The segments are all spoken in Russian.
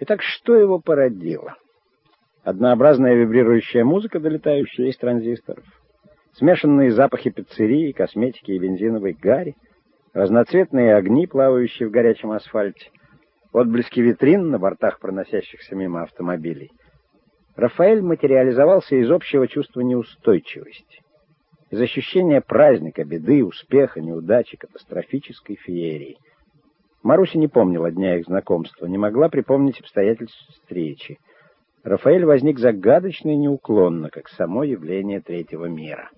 Итак, что его породило? Однообразная вибрирующая музыка, долетающая из транзисторов, смешанные запахи пиццерии, косметики и бензиновой гари, разноцветные огни, плавающие в горячем асфальте, отблески витрин на бортах проносящихся мимо автомобилей. Рафаэль материализовался из общего чувства неустойчивости, из ощущения праздника, беды, успеха, неудачи, катастрофической феерии. Маруся не помнила дня их знакомства, не могла припомнить обстоятельств встречи. Рафаэль возник загадочно и неуклонно, как само явление третьего мира.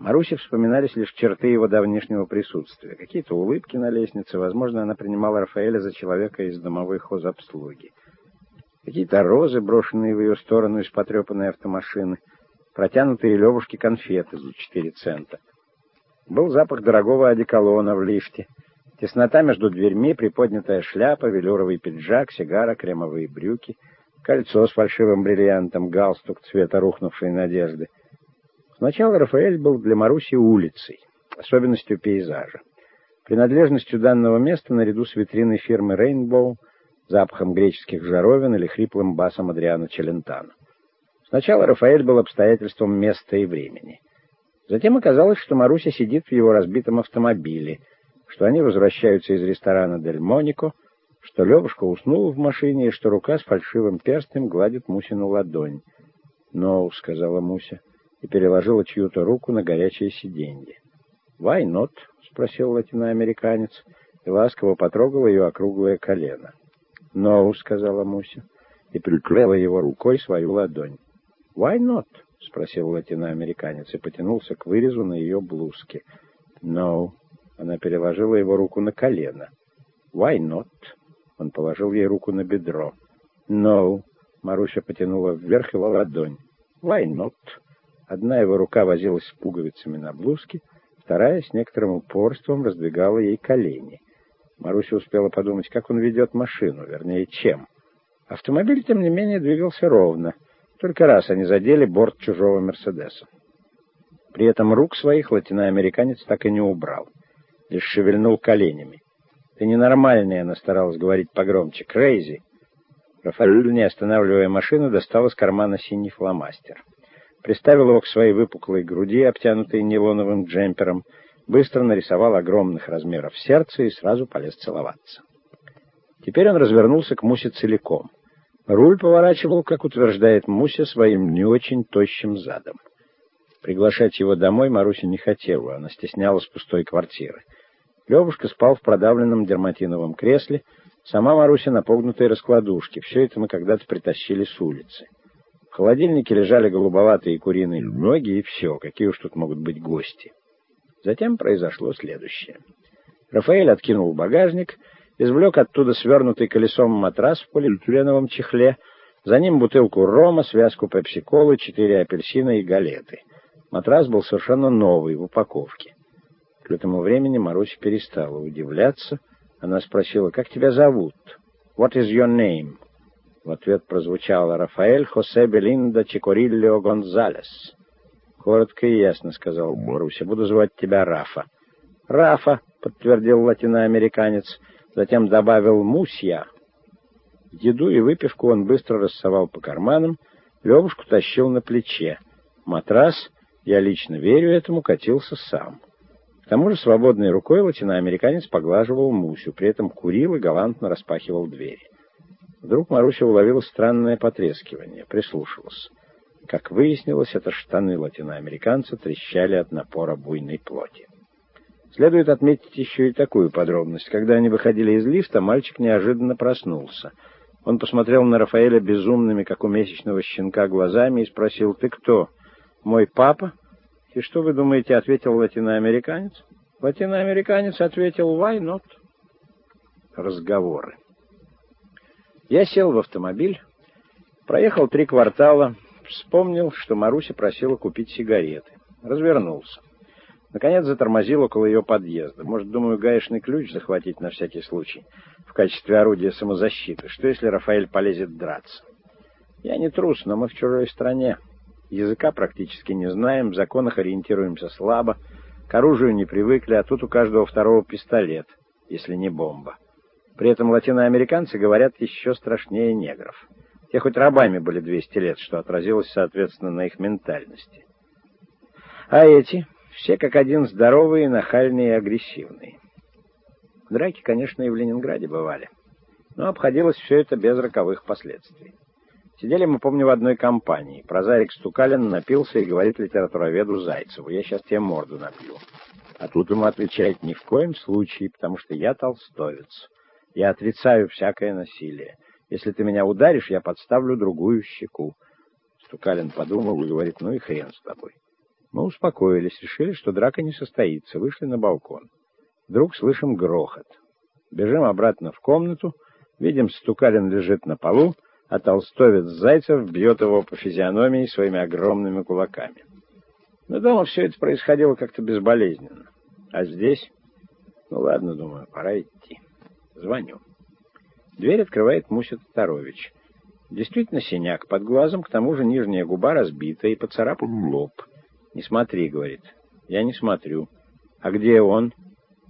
Марусе вспоминались лишь черты его давнишнего присутствия. Какие-то улыбки на лестнице, возможно, она принимала Рафаэля за человека из домовой хозобслуги. Какие-то розы, брошенные в ее сторону из потрепанной автомашины, протянутые Левушке конфеты за четыре цента. Был запах дорогого одеколона в лифте, теснота между дверьми, приподнятая шляпа, велюровый пиджак, сигара, кремовые брюки — кольцо с фальшивым бриллиантом, галстук цвета рухнувшей надежды. Сначала Рафаэль был для Маруси улицей, особенностью пейзажа. Принадлежностью данного места наряду с витриной фирмы «Рейнбоу», запахом греческих жаровин или хриплым басом Адриана Челентано. Сначала Рафаэль был обстоятельством места и времени. Затем оказалось, что Маруся сидит в его разбитом автомобиле, что они возвращаются из ресторана «Дель Монико», что Левушка уснул в машине и что рука с фальшивым перстнем гладит Мусину ладонь. «No», — сказала Муся, и переложила чью-то руку на горячее сиденье. «Why not?» — спросил латиноамериканец, и ласково потрогал ее округлое колено. «No», — сказала Муся, и приклеила его рукой свою ладонь. «Why not?» — спросил латиноамериканец и потянулся к вырезу на ее блузке. «No». Она переложила его руку на колено. «Why not?» Он положил ей руку на бедро. «No». Маруся потянула вверх его ладонь. «Why not?» Одна его рука возилась с пуговицами на блузке, вторая с некоторым упорством раздвигала ей колени. Маруся успела подумать, как он ведет машину, вернее, чем. Автомобиль, тем не менее, двигался ровно. Только раз они задели борт чужого «Мерседеса». При этом рук своих латиноамериканец так и не убрал, лишь шевельнул коленями. «Ты ненормальный», — она старалась говорить погромче. «Крейзи». Рафаэль, не останавливая машину, достал из кармана синий фломастер. Приставил его к своей выпуклой груди, обтянутой нейлоновым джемпером, быстро нарисовал огромных размеров сердце и сразу полез целоваться. Теперь он развернулся к Мусе целиком. Руль поворачивал, как утверждает Муся, своим не очень тощим задом. Приглашать его домой Маруся не хотела, она стеснялась пустой квартиры. Левушка спал в продавленном дерматиновом кресле, сама Маруся на погнутой раскладушке. Все это мы когда-то притащили с улицы. В холодильнике лежали голубоватые куриные ноги, и все, какие уж тут могут быть гости. Затем произошло следующее. Рафаэль откинул багажник, извлек оттуда свернутый колесом матрас в полиэтиленовом чехле, за ним бутылку рома, связку пепси-колы, четыре апельсина и галеты. Матрас был совершенно новый, в упаковке. К этому времени Маруся перестала удивляться. Она спросила, «Как тебя зовут?» «What is your name?» В ответ прозвучало «Рафаэль Хосе Белинда Чикориллио Гонзалес». «Коротко и ясно», — сказал Маруся, — «буду звать тебя Рафа». «Рафа», — подтвердил латиноамериканец, затем добавил «Мусья». Еду и выпивку он быстро рассовал по карманам, Левушку тащил на плече. Матрас, я лично верю этому, катился сам. К тому же свободной рукой латиноамериканец поглаживал Мусю, при этом курил и галантно распахивал двери. Вдруг Маруся уловила странное потрескивание, прислушалась. Как выяснилось, это штаны латиноамериканца трещали от напора буйной плоти. Следует отметить еще и такую подробность. Когда они выходили из лифта, мальчик неожиданно проснулся. Он посмотрел на Рафаэля безумными, как у месячного щенка, глазами и спросил, «Ты кто? Мой папа?» «И что вы думаете?» — ответил латиноамериканец. Латиноамериканец ответил «Why not?» Разговоры. Я сел в автомобиль, проехал три квартала, вспомнил, что Маруся просила купить сигареты. Развернулся. Наконец затормозил около ее подъезда. Может, думаю, гаечный ключ захватить на всякий случай в качестве орудия самозащиты. Что, если Рафаэль полезет драться? Я не трус, но мы в чужой стране. Языка практически не знаем, в законах ориентируемся слабо, к оружию не привыкли, а тут у каждого второго пистолет, если не бомба. При этом латиноамериканцы говорят еще страшнее негров. Те хоть рабами были 200 лет, что отразилось, соответственно, на их ментальности. А эти все как один здоровые, нахальные и агрессивные. Драки, конечно, и в Ленинграде бывали, но обходилось все это без роковых последствий. Сидели мы, помню, в одной компании. Прозаик Стукалин напился и говорит литературоведу Зайцеву, «Я сейчас тебе морду набью». А тут ему отвечает, «Ни в коем случае, потому что я толстовец. Я отрицаю всякое насилие. Если ты меня ударишь, я подставлю другую щеку». Стукалин подумал и говорит, «Ну и хрен с тобой». Мы успокоились, решили, что драка не состоится, вышли на балкон. Вдруг слышим грохот. Бежим обратно в комнату, видим, Стукалин лежит на полу, а толстовец Зайцев бьет его по физиономии своими огромными кулаками. Но дома все это происходило как-то безболезненно. А здесь... Ну ладно, думаю, пора идти. Звоню. Дверь открывает Муся Тарович. Действительно синяк под глазом, к тому же нижняя губа разбита и поцарапан лоб. «Не смотри», — говорит. «Я не смотрю». «А где он?»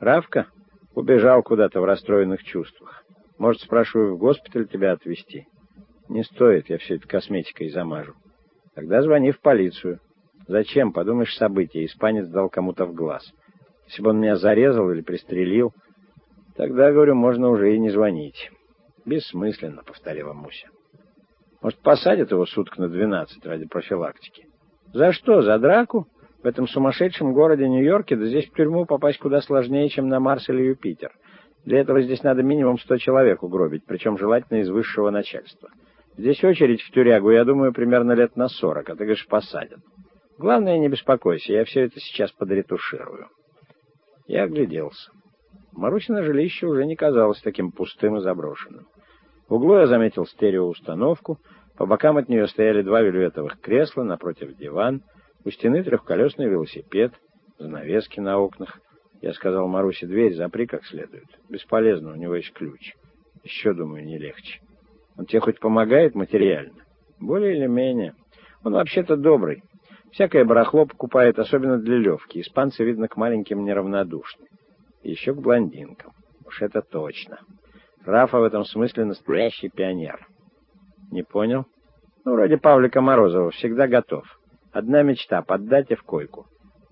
«Равка?» «Убежал куда-то в расстроенных чувствах. Может, спрашиваю, в госпиталь тебя отвезти?» «Не стоит, я все это косметикой замажу». «Тогда звони в полицию». «Зачем? Подумаешь, события. Испанец дал кому-то в глаз. Если бы он меня зарезал или пристрелил, тогда, говорю, можно уже и не звонить». «Бессмысленно», — повторила Муся. «Может, посадят его суток на двенадцать ради профилактики?» За что? За драку? В этом сумасшедшем городе Нью-Йорке, да здесь в тюрьму попасть куда сложнее, чем на Марс или Юпитер. Для этого здесь надо минимум сто человек угробить, причем желательно из высшего начальства. Здесь очередь в тюрягу, я думаю, примерно лет на сорок, а ты говоришь, посадят. Главное, не беспокойся, я все это сейчас подретуширую. Я огляделся. Марусина жилище уже не казалось таким пустым и заброшенным. В углу я заметил стереоустановку — по бокам от нее стояли два вельветовых кресла, напротив диван, у стены трехколесный велосипед, занавески на окнах. Я сказал Марусе, дверь запри как следует. Бесполезно, у него есть ключ. Еще, думаю, не легче. Он тебе хоть помогает материально? Более или менее. Он вообще-то добрый. Всякое барахло покупает, особенно для Левки. Испанцы, видно, к маленьким неравнодушны. И еще к блондинкам. Уж это точно. Рафа в этом смысле настоящий пионер. Не понял? Ну, вроде Павлика Морозова, всегда готов. Одна мечта — поддать и в койку.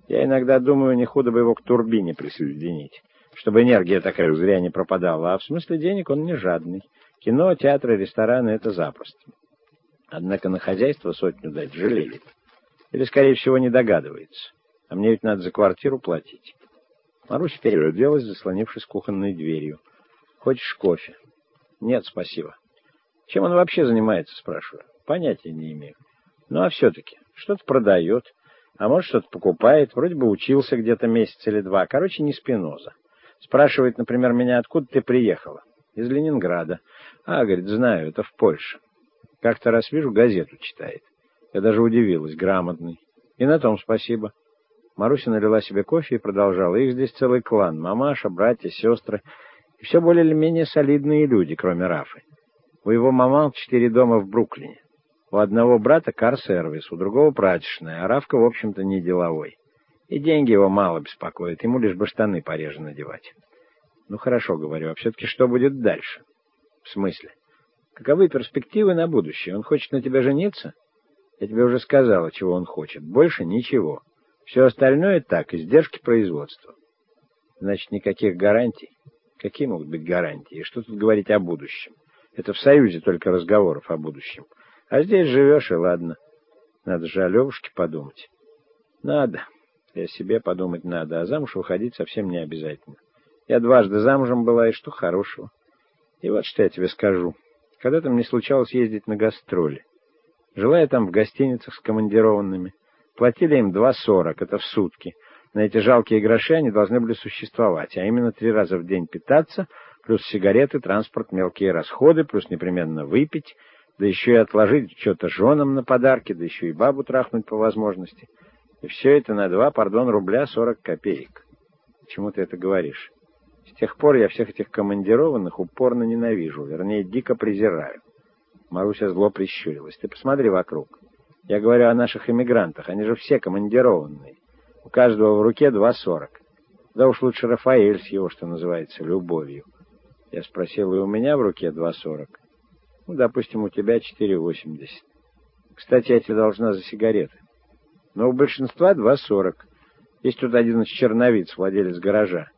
Я иногда думаю, не худо бы его к турбине присоединить, чтобы энергия такая зря не пропадала. А в смысле денег он не жадный. Кино, театры, рестораны — это запросто. Однако на хозяйство сотню дать жалеет. Или, скорее всего, не догадывается. А мне ведь надо за квартиру платить. Маруся переоделась, заслонившись кухонной дверью. «Хочешь кофе?» «Нет, спасибо». Чем он вообще занимается, спрашиваю. Понятия не имею. Ну, а все-таки, что-то продает, а может, что-то покупает. Вроде бы учился где-то месяц или два. Короче, не спиноза. Спрашивает, например, меня, откуда ты приехала? Из Ленинграда. А, говорит, знаю, это в Польше. Как-то раз вижу, газету читает. Я даже удивилась, грамотный. И на том спасибо. Маруся налила себе кофе и продолжала. Их здесь целый клан. Мамаша, братья, сестры. И все более или менее солидные люди, кроме Рафы. У его маман четыре дома в Бруклине. У одного брата кар-сервис, у другого прачечная, а Равка, в общем-то, не деловой. И деньги его мало беспокоят, ему лишь бы штаны пореже надевать. Ну хорошо, говорю, а все-таки что будет дальше? В смысле? Каковы перспективы на будущее? Он хочет на тебя жениться? Я тебе уже сказала, чего он хочет. Больше ничего. Все остальное так, издержки производства. Значит, никаких гарантий? Какие могут быть гарантии? И что тут говорить о будущем? Это в Союзе только разговоров о будущем. А здесь живешь, и ладно. Надо же о Левушке подумать. Надо. И о себе подумать надо. А замуж выходить совсем не обязательно. Я дважды замужем была, и что хорошего. И вот что я тебе скажу. Когда-то мне случалось ездить на гастроли. Жила я там в гостиницах с командированными. Платили им 2,40, это в сутки. На эти жалкие гроши они должны были существовать, а именно три раза в день питаться — плюс сигареты, транспорт, мелкие расходы, плюс непременно выпить, да еще и отложить что-то женам на подарки, да еще и бабу трахнуть по возможности. И все это на два, пардон, рубля сорок копеек. Почему ты это говоришь? С тех пор я всех этих командированных упорно ненавижу, вернее, дико презираю. Маруся зло прищурилась. Ты посмотри вокруг. Я говорю о наших эмигрантах, они же все командированные. У каждого в руке два сорок. Да уж лучше Рафаэль с его, что называется, любовью. Я спросил, и у меня в руке 2,40. Ну, допустим, у тебя 4,80. Кстати, я тебе должна за сигареты. Но у большинства 2,40. Есть тут один из черновиц, владелец гаража.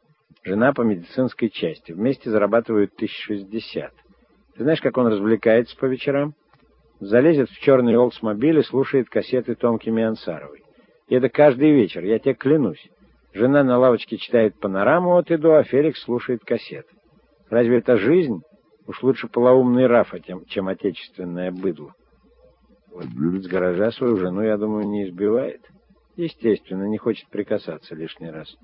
Жена по медицинской части. Вместе зарабатывают 1060. Ты знаешь, как он развлекается по вечерам? Залезет в черный Олдсмобиль и слушает кассеты Томки Миансаровой. И это каждый вечер, я тебе клянусь. Жена на лавочке читает панораму от и до, а Феликс слушает кассеты. Разве это жизнь? Уж лучше полоумный Рафа, чем отечественное быдло. Владелец гаража свою жену, я думаю, не избивает. Естественно, не хочет прикасаться лишний раз.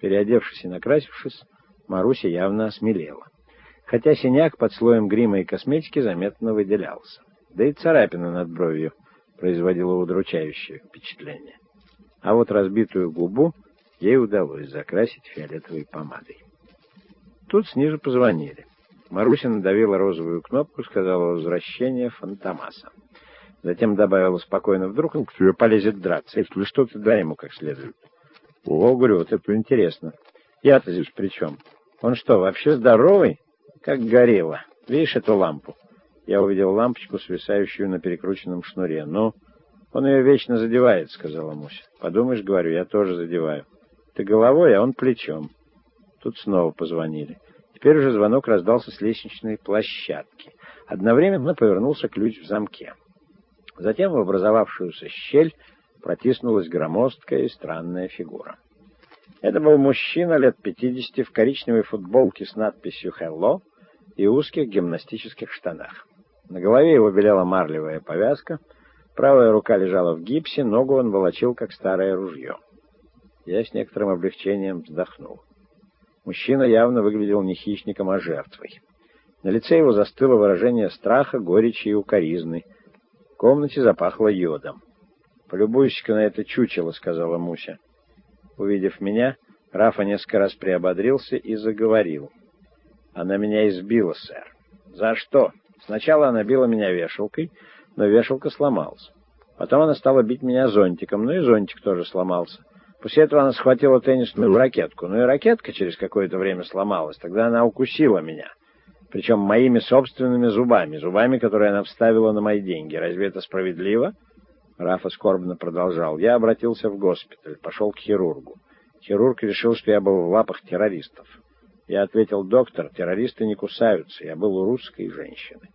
Переодевшись и накрасившись, Маруся явно осмелела. Хотя синяк под слоем грима и косметики заметно выделялся. Да и царапина над бровью производила удручающее впечатление. А вот разбитую губу ей удалось закрасить фиолетовой помадой. Тут снизу позвонили. Маруся надавила розовую кнопку, сказала «Возвращение Фантомаса». Затем добавила спокойно, вдруг он к тебе полезет драться, если что, ты дай ему как следует. О, говорю, вот это интересно. Я-то здесь при чем? Он что, вообще здоровый? Как горело. Видишь эту лампу? Я увидел лампочку, свисающую на перекрученном шнуре. Ну, он ее вечно задевает, сказала Муся. Подумаешь, говорю, я тоже задеваю. Ты головой, а он плечом. Тут снова позвонили. Теперь уже звонок раздался с лестничной площадки. Одновременно повернулся ключ в замке. Затем в образовавшуюся щель протиснулась громоздкая и странная фигура. Это был мужчина лет пятидесяти в коричневой футболке с надписью «Hello» и узких гимнастических штанах. На голове его белела марлевая повязка, правая рука лежала в гипсе, ногу он волочил, как старое ружье. Я с некоторым облегчением вздохнул. Мужчина явно выглядел не хищником, а жертвой. На лице его застыло выражение страха, горечи и укоризны. В комнате запахло йодом. «Полюбуйся-ка на это чучело», — сказала Муся. Увидев меня, Рафа несколько раз приободрился и заговорил. «Она меня избила, сэр». «За что?» «Сначала она била меня вешалкой, но вешалка сломалась. Потом она стала бить меня зонтиком, ну и зонтик тоже сломался. После этого она схватила теннисную ракетку, ну и ракетка через какое-то время сломалась. Тогда она укусила меня. Причем моими собственными зубами, зубами, которые она вставила на мои деньги. Разве это справедливо? Рафа скорбно продолжал. Я обратился в госпиталь, пошел к хирургу. Хирург решил, что я был в лапах террористов. Я ответил, доктор, террористы не кусаются, я был у русской женщины.